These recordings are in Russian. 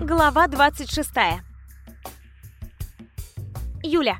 Глава 26 Юля.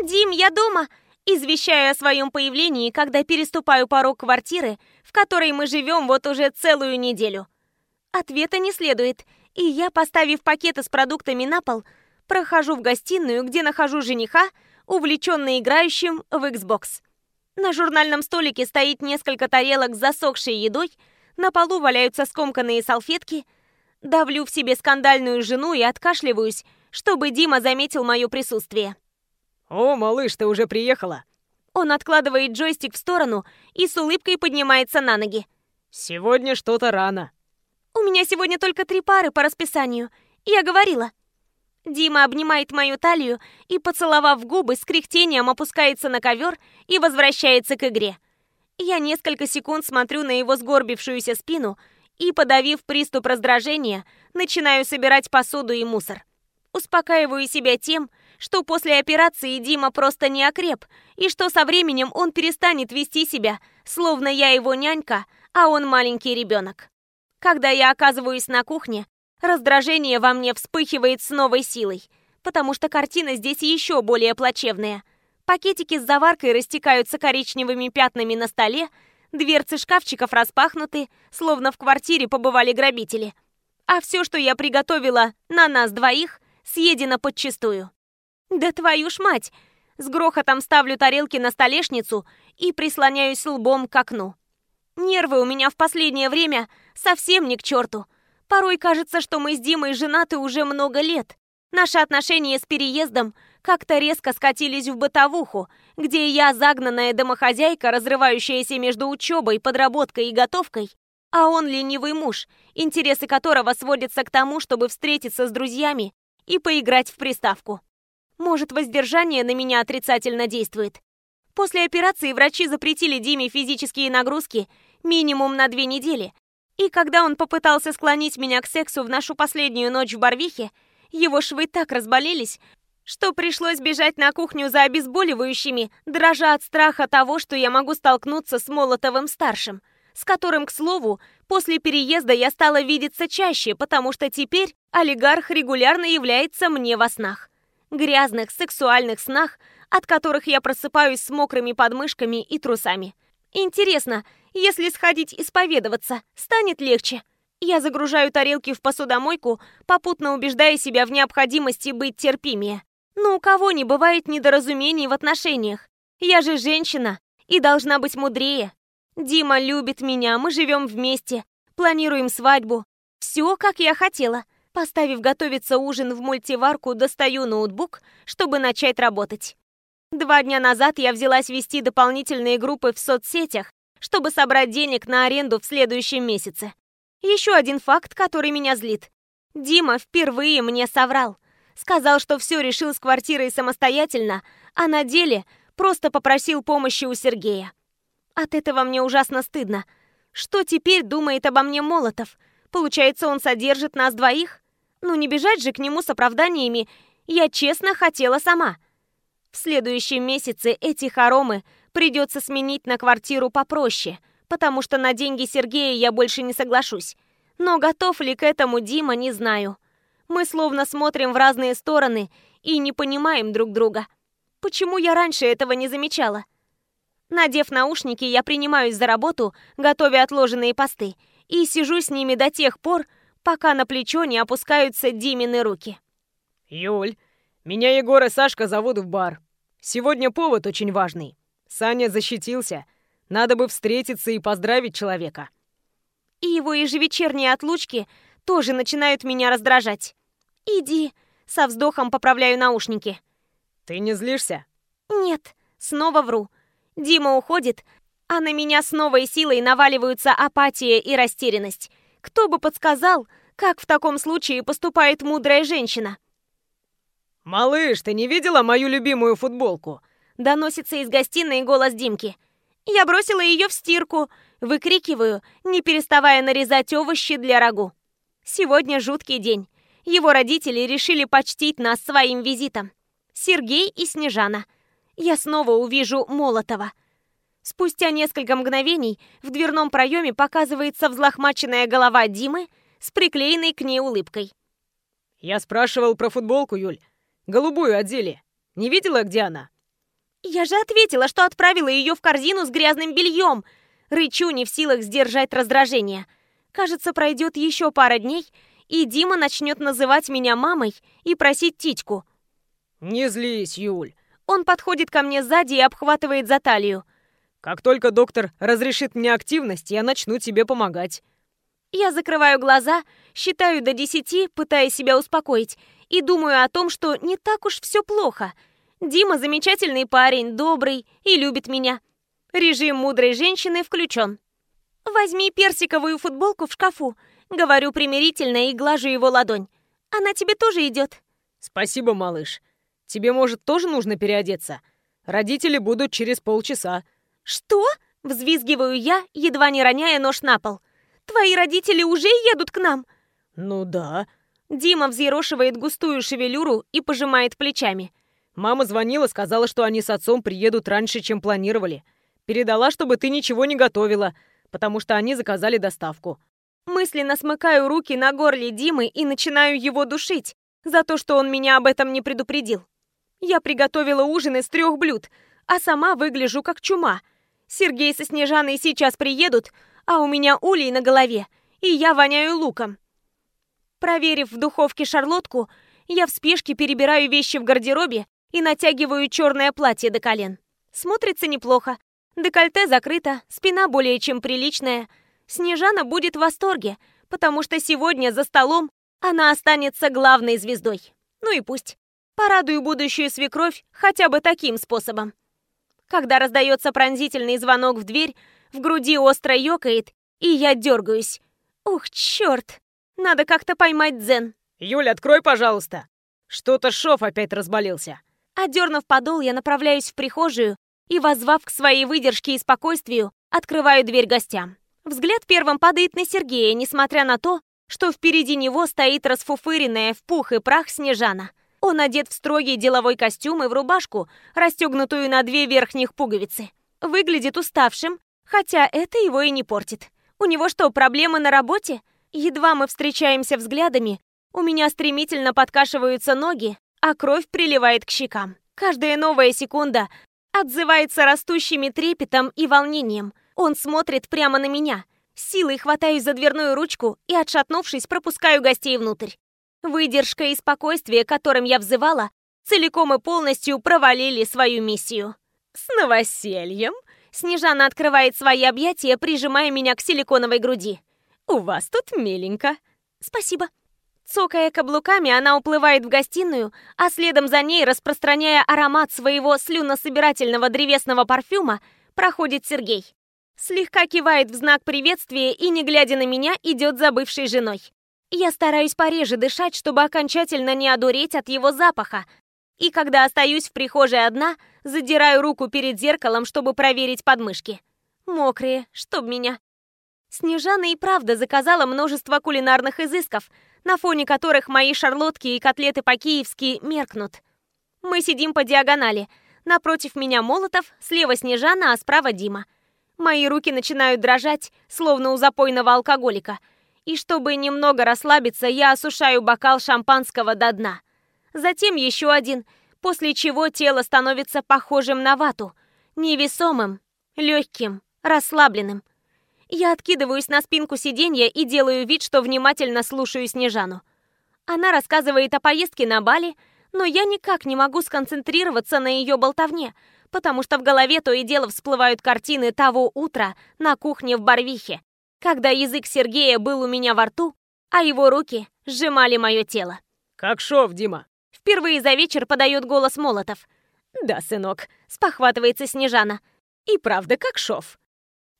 «Дим, я дома!» Извещаю о своем появлении, когда переступаю порог квартиры, в которой мы живем вот уже целую неделю. Ответа не следует, и я, поставив пакеты с продуктами на пол, прохожу в гостиную, где нахожу жениха, увлеченно играющим в Xbox. На журнальном столике стоит несколько тарелок с засохшей едой, на полу валяются скомканные салфетки. Давлю в себе скандальную жену и откашливаюсь, чтобы Дима заметил мое присутствие. «О, малыш, ты уже приехала?» Он откладывает джойстик в сторону и с улыбкой поднимается на ноги. «Сегодня что-то рано». «У меня сегодня только три пары по расписанию. Я говорила». Дима обнимает мою талию и, поцеловав губы, с кряхтением опускается на ковер и возвращается к игре. Я несколько секунд смотрю на его сгорбившуюся спину и, подавив приступ раздражения, начинаю собирать посуду и мусор. Успокаиваю себя тем, что после операции Дима просто не окреп, и что со временем он перестанет вести себя, словно я его нянька, а он маленький ребенок. Когда я оказываюсь на кухне, раздражение во мне вспыхивает с новой силой, потому что картина здесь еще более плачевная. Пакетики с заваркой растекаются коричневыми пятнами на столе, дверцы шкафчиков распахнуты, словно в квартире побывали грабители. А все, что я приготовила на нас двоих, съедено подчистую. Да твою ж мать! С грохотом ставлю тарелки на столешницу и прислоняюсь лбом к окну. Нервы у меня в последнее время совсем не к черту. Порой кажется, что мы с Димой женаты уже много лет. Наши отношения с переездом как-то резко скатились в бытовуху, где я загнанная домохозяйка, разрывающаяся между учебой, подработкой и готовкой, а он ленивый муж, интересы которого сводятся к тому, чтобы встретиться с друзьями и поиграть в приставку. Может, воздержание на меня отрицательно действует. После операции врачи запретили Диме физические нагрузки минимум на две недели. И когда он попытался склонить меня к сексу в нашу последнюю ночь в Барвихе, его швы так разболелись, что пришлось бежать на кухню за обезболивающими, дрожа от страха того, что я могу столкнуться с Молотовым-старшим, с которым, к слову, после переезда я стала видеться чаще, потому что теперь олигарх регулярно является мне во снах грязных сексуальных снах, от которых я просыпаюсь с мокрыми подмышками и трусами. Интересно, если сходить исповедоваться, станет легче? Я загружаю тарелки в посудомойку, попутно убеждая себя в необходимости быть терпимее. Но у кого не бывает недоразумений в отношениях? Я же женщина и должна быть мудрее. Дима любит меня, мы живем вместе, планируем свадьбу. Все, как я хотела. Поставив готовиться ужин в мультиварку, достаю ноутбук, чтобы начать работать. Два дня назад я взялась вести дополнительные группы в соцсетях, чтобы собрать денег на аренду в следующем месяце. Еще один факт, который меня злит. Дима впервые мне соврал. Сказал, что все решил с квартирой самостоятельно, а на деле просто попросил помощи у Сергея. От этого мне ужасно стыдно. Что теперь думает обо мне Молотов? Получается, он содержит нас двоих? Ну не бежать же к нему с оправданиями. Я честно хотела сама. В следующем месяце эти хоромы придется сменить на квартиру попроще, потому что на деньги Сергея я больше не соглашусь. Но готов ли к этому Дима, не знаю. Мы словно смотрим в разные стороны и не понимаем друг друга. Почему я раньше этого не замечала? Надев наушники, я принимаюсь за работу, готовя отложенные посты, и сижу с ними до тех пор, пока на плечо не опускаются Димины руки. «Юль, меня Егор и Сашка зовут в бар. Сегодня повод очень важный. Саня защитился. Надо бы встретиться и поздравить человека». И его ежевечерние отлучки тоже начинают меня раздражать. «Иди», — со вздохом поправляю наушники. «Ты не злишься?» «Нет», — снова вру. Дима уходит, а на меня с новой силой наваливаются апатия и растерянность. Кто бы подсказал, как в таком случае поступает мудрая женщина? «Малыш, ты не видела мою любимую футболку?» Доносится из гостиной голос Димки. Я бросила ее в стирку. Выкрикиваю, не переставая нарезать овощи для рагу. Сегодня жуткий день. Его родители решили почтить нас своим визитом. Сергей и Снежана. Я снова увижу Молотова. Спустя несколько мгновений в дверном проеме показывается взлохмаченная голова Димы с приклеенной к ней улыбкой. Я спрашивал про футболку, Юль. Голубую одели. Не видела, где она? Я же ответила, что отправила ее в корзину с грязным бельем. Рычу, не в силах сдержать раздражение. Кажется, пройдет еще пара дней, и Дима начнет называть меня мамой и просить титьку. Не злись, Юль. Он подходит ко мне сзади и обхватывает за талию. Как только доктор разрешит мне активность, я начну тебе помогать. Я закрываю глаза, считаю до десяти, пытаясь себя успокоить, и думаю о том, что не так уж все плохо. Дима замечательный парень, добрый и любит меня. Режим мудрой женщины включен. «Возьми персиковую футболку в шкафу», — говорю примирительно и глажу его ладонь. «Она тебе тоже идет». «Спасибо, малыш. Тебе, может, тоже нужно переодеться? Родители будут через полчаса». «Что?» — взвизгиваю я, едва не роняя нож на пол. «Твои родители уже едут к нам?» «Ну да». Дима взъерошивает густую шевелюру и пожимает плечами. «Мама звонила, сказала, что они с отцом приедут раньше, чем планировали. Передала, чтобы ты ничего не готовила, потому что они заказали доставку». Мысленно смыкаю руки на горле Димы и начинаю его душить за то, что он меня об этом не предупредил. Я приготовила ужин из трех блюд, а сама выгляжу как чума. Сергей со Снежаной сейчас приедут, а у меня улей на голове, и я воняю луком. Проверив в духовке шарлотку, я в спешке перебираю вещи в гардеробе и натягиваю черное платье до колен. Смотрится неплохо. Декольте закрыто, спина более чем приличная. Снежана будет в восторге, потому что сегодня за столом она останется главной звездой. Ну и пусть. Порадую будущую свекровь хотя бы таким способом. Когда раздается пронзительный звонок в дверь, в груди остро ёкает, и я дергаюсь. Ух, черт! Надо как-то поймать дзен. Юля, открой, пожалуйста. Что-то шов опять разболелся. Одернув подол, я направляюсь в прихожую и, воззвав к своей выдержке и спокойствию, открываю дверь гостям. Взгляд первым падает на Сергея, несмотря на то, что впереди него стоит расфуфыренная в пух и прах Снежана. Он одет в строгий деловой костюм и в рубашку, расстегнутую на две верхних пуговицы. Выглядит уставшим, хотя это его и не портит. У него что, проблемы на работе? Едва мы встречаемся взглядами, у меня стремительно подкашиваются ноги, а кровь приливает к щекам. Каждая новая секунда отзывается растущими трепетом и волнением. Он смотрит прямо на меня. Силой хватаюсь за дверную ручку и, отшатнувшись, пропускаю гостей внутрь. Выдержка и спокойствие, которым я взывала, целиком и полностью провалили свою миссию. «С новосельем!» Снежана открывает свои объятия, прижимая меня к силиконовой груди. «У вас тут миленько». «Спасибо». Цокая каблуками, она уплывает в гостиную, а следом за ней, распространяя аромат своего слюнособирательного древесного парфюма, проходит Сергей. Слегка кивает в знак приветствия и, не глядя на меня, идет за бывшей женой. Я стараюсь пореже дышать, чтобы окончательно не одуреть от его запаха. И когда остаюсь в прихожей одна, задираю руку перед зеркалом, чтобы проверить подмышки. Мокрые, чтоб меня. Снежана и правда заказала множество кулинарных изысков, на фоне которых мои шарлотки и котлеты по-киевски меркнут. Мы сидим по диагонали. Напротив меня Молотов, слева Снежана, а справа Дима. Мои руки начинают дрожать, словно у запойного алкоголика. И чтобы немного расслабиться, я осушаю бокал шампанского до дна. Затем еще один, после чего тело становится похожим на вату. Невесомым, легким, расслабленным. Я откидываюсь на спинку сиденья и делаю вид, что внимательно слушаю Снежану. Она рассказывает о поездке на Бали, но я никак не могу сконцентрироваться на ее болтовне, потому что в голове то и дело всплывают картины того утра на кухне в Барвихе, когда язык Сергея был у меня во рту, а его руки сжимали мое тело. «Как шов, Дима?» Впервые за вечер подает голос Молотов. «Да, сынок», — спохватывается Снежана. «И правда, как шов».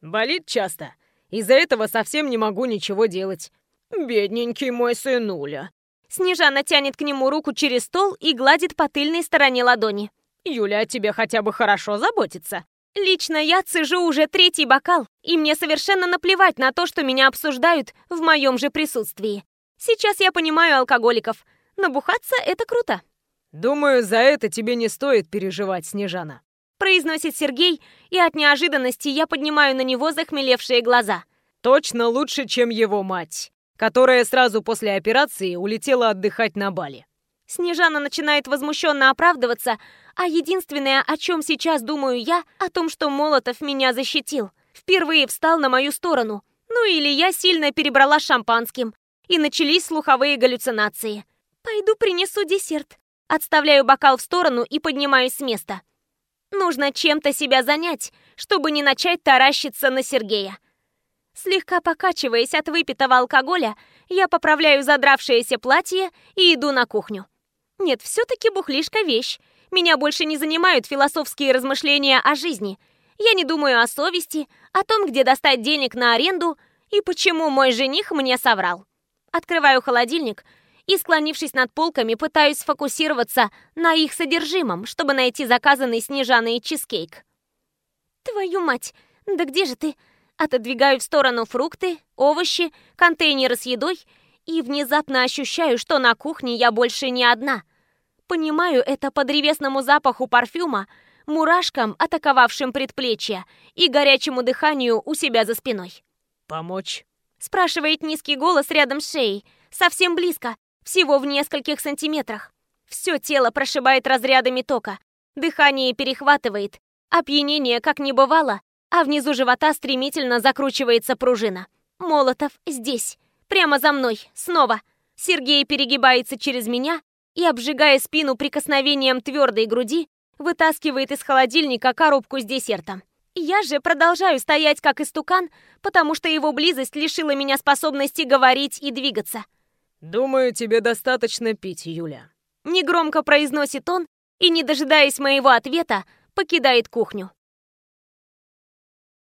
«Болит часто. Из-за этого совсем не могу ничего делать. Бедненький мой сынуля. Снежана тянет к нему руку через стол и гладит по тыльной стороне ладони. Юля о тебе хотя бы хорошо заботится. Лично я цежу уже третий бокал, и мне совершенно наплевать на то, что меня обсуждают в моем же присутствии. Сейчас я понимаю алкоголиков. Набухаться — это круто. Думаю, за это тебе не стоит переживать, Снежана произносит Сергей, и от неожиданности я поднимаю на него захмелевшие глаза. Точно лучше, чем его мать. которая сразу после операции улетела отдыхать на Бали. Снежана начинает возмущенно оправдываться, а единственное, о чем сейчас думаю я, о том, что Молотов меня защитил. Впервые встал на мою сторону. Ну или я сильно перебрала шампанским. И начались слуховые галлюцинации. Пойду принесу десерт. Отставляю бокал в сторону и поднимаюсь с места. Нужно чем-то себя занять, чтобы не начать таращиться на Сергея. Слегка покачиваясь от выпитого алкоголя, я поправляю задравшееся платье и иду на кухню. Нет, все-таки бухлишка вещь. Меня больше не занимают философские размышления о жизни. Я не думаю о совести, о том, где достать денег на аренду и почему мой жених мне соврал. Открываю холодильник и, склонившись над полками, пытаюсь сфокусироваться на их содержимом, чтобы найти заказанный Снежаной чизкейк. Твою мать, да где же ты? Отодвигаю в сторону фрукты, овощи, контейнеры с едой и внезапно ощущаю, что на кухне я больше не одна. Понимаю это по древесному запаху парфюма, мурашкам, атаковавшим предплечья, и горячему дыханию у себя за спиной. «Помочь?» – спрашивает низкий голос рядом с шеей, совсем близко, всего в нескольких сантиметрах. Все тело прошибает разрядами тока, дыхание перехватывает, опьянение как не бывало, а внизу живота стремительно закручивается пружина. Молотов здесь, прямо за мной, снова. Сергей перегибается через меня и, обжигая спину прикосновением твердой груди, вытаскивает из холодильника коробку с десертом. Я же продолжаю стоять как истукан, потому что его близость лишила меня способности говорить и двигаться. «Думаю, тебе достаточно пить, Юля», — негромко произносит он и, не дожидаясь моего ответа, покидает кухню.